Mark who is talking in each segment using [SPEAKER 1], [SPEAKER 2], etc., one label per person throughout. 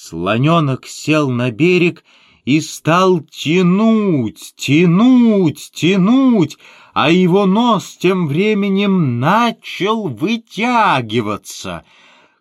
[SPEAKER 1] Слоненок сел на берег и стал тянуть, тянуть, тянуть, а его нос тем временем начал вытягиваться.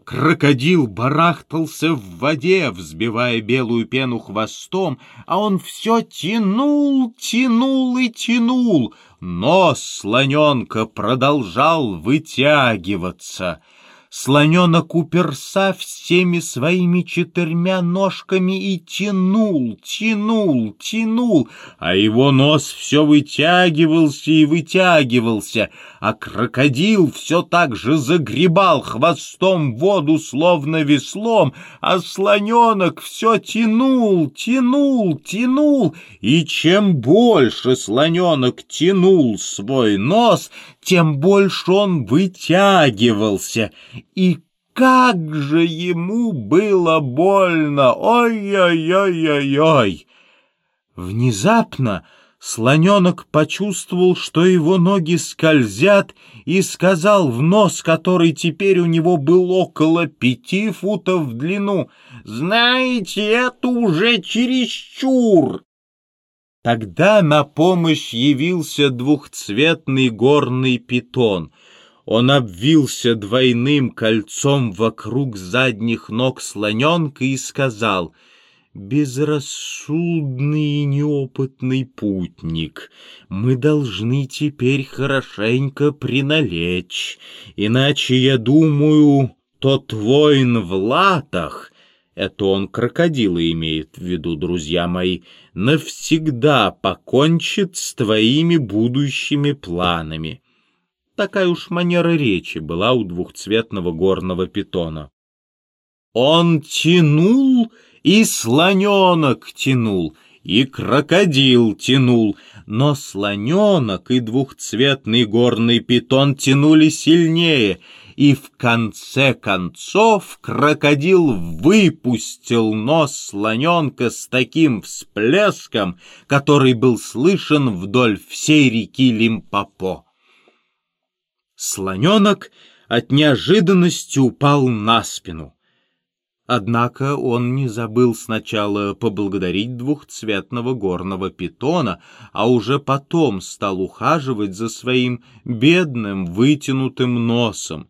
[SPEAKER 1] Крокодил барахтался в воде, взбивая белую пену хвостом, а он все тянул, тянул и тянул. Нос слоненка продолжал вытягиваться — Слоненок уперся всеми своими четырьмя ножками и тянул, тянул, тянул, а его нос все вытягивался и вытягивался, а крокодил все так же загребал хвостом воду, словно веслом, а слоненок все тянул, тянул, тянул, и чем больше слоненок тянул свой нос, тем больше он вытягивался, и как же ему было больно! Ой-ой-ой-ой-ой! Внезапно слоненок почувствовал, что его ноги скользят, и сказал в нос, который теперь у него был около пяти футов в длину, «Знаете, это уже чересчур!» Тогда на помощь явился двухцветный горный питон. Он обвился двойным кольцом вокруг задних ног слоненка и сказал — «Безрассудный и неопытный путник, мы должны теперь хорошенько приналечь, иначе, я думаю, тот воин в латах, это он крокодила имеет в виду, друзья мои, навсегда покончит с твоими будущими планами. Такая уж манера речи была у двухцветного горного питона. Он тянул, и слоненок тянул, и крокодил тянул, но слоненок и двухцветный горный питон тянули сильнее — и в конце концов крокодил выпустил нос слоненка с таким всплеском, который был слышен вдоль всей реки Лимпопо. Слоненок от неожиданности упал на спину. Однако он не забыл сначала поблагодарить двухцветного горного питона, а уже потом стал ухаживать за своим бедным вытянутым носом,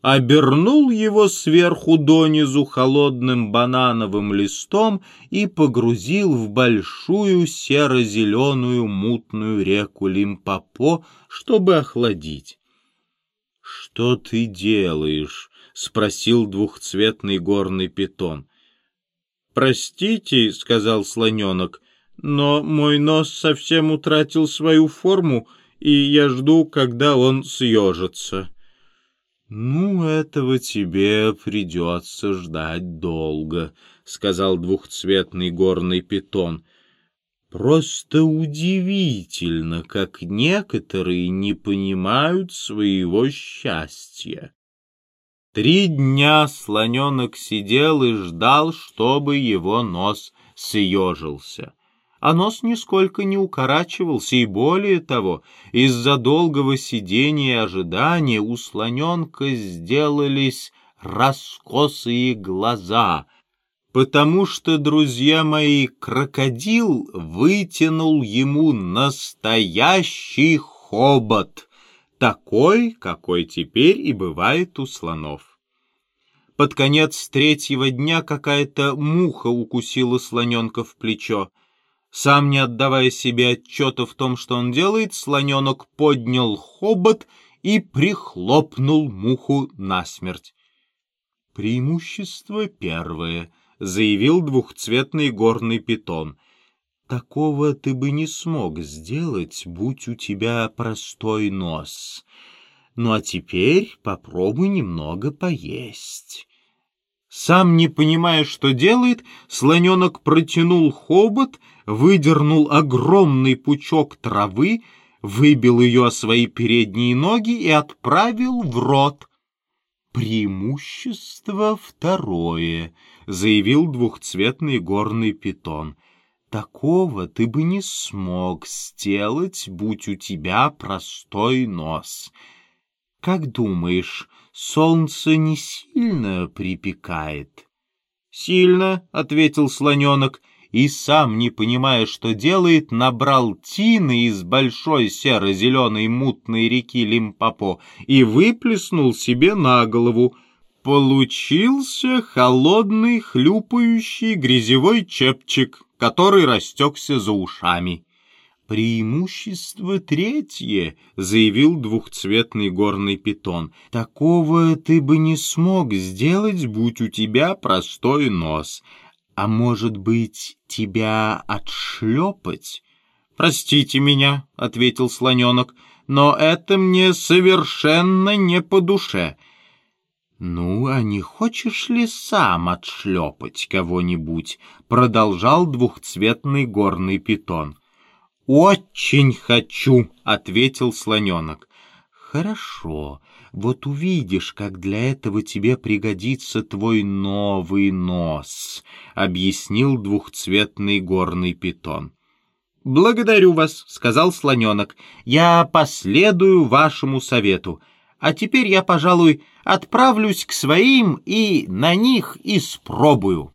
[SPEAKER 1] обернул его сверху донизу холодным банановым листом и погрузил в большую серо-зеленую мутную реку Лимпопо, чтобы охладить. — Что ты делаешь? — спросил двухцветный горный питон. — Простите, — сказал слоненок, — но мой нос совсем утратил свою форму, и я жду, когда он съежится. — «Ну, этого тебе придется ждать долго», — сказал двухцветный горный питон. «Просто удивительно, как некоторые не понимают своего счастья». Три дня слоненок сидел и ждал, чтобы его нос съежился а нос нисколько не укорачивался, и более того, из-за долгого сидения и ожидания у слоненка сделались раскосые глаза, потому что, друзья мои, крокодил вытянул ему настоящий хобот, такой, какой теперь и бывает у слонов. Под конец третьего дня какая-то муха укусила слоненка в плечо. Сам не отдавая себе отчета в том, что он делает, слоненок поднял хобот и прихлопнул муху насмерть. «Преимущество первое», — заявил двухцветный горный питон. «Такого ты бы не смог сделать, будь у тебя простой нос. Ну а теперь попробуй немного поесть». Сам не понимая, что делает, слоненок протянул хобот, выдернул огромный пучок травы, выбил ее о свои передние ноги и отправил в рот. «Преимущество второе», — заявил двухцветный горный питон. «Такого ты бы не смог сделать, будь у тебя простой нос». Как думаешь, солнце не сильно припекает? «Сильно», — ответил слоненок, и сам, не понимая, что делает, набрал тины из большой серо-зеленой мутной реки Лимпопо и выплеснул себе на голову. Получился холодный, хлюпающий грязевой чепчик, который растекся за ушами. «Преимущество третье», — заявил двухцветный горный питон. «Такого ты бы не смог сделать, будь у тебя простой нос. А может быть, тебя отшлепать?» «Простите меня», — ответил слоненок, — «но это мне совершенно не по душе». «Ну, а не хочешь ли сам отшлепать кого-нибудь?» — продолжал двухцветный горный питон. «Очень хочу», — ответил слоненок. «Хорошо, вот увидишь, как для этого тебе пригодится твой новый нос», — объяснил двухцветный горный питон. «Благодарю вас», — сказал слоненок. «Я последую вашему совету. А теперь я, пожалуй, отправлюсь к своим и на них испробую».